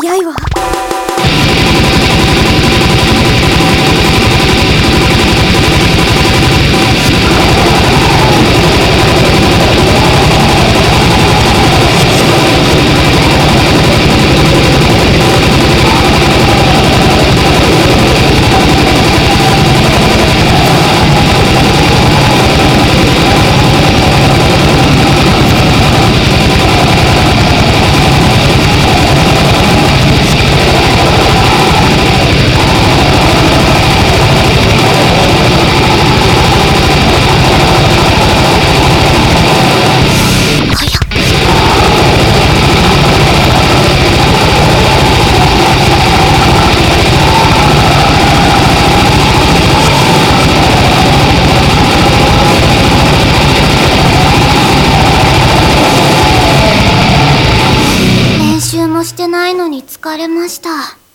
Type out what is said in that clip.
早いわ。もしてないのに疲れました。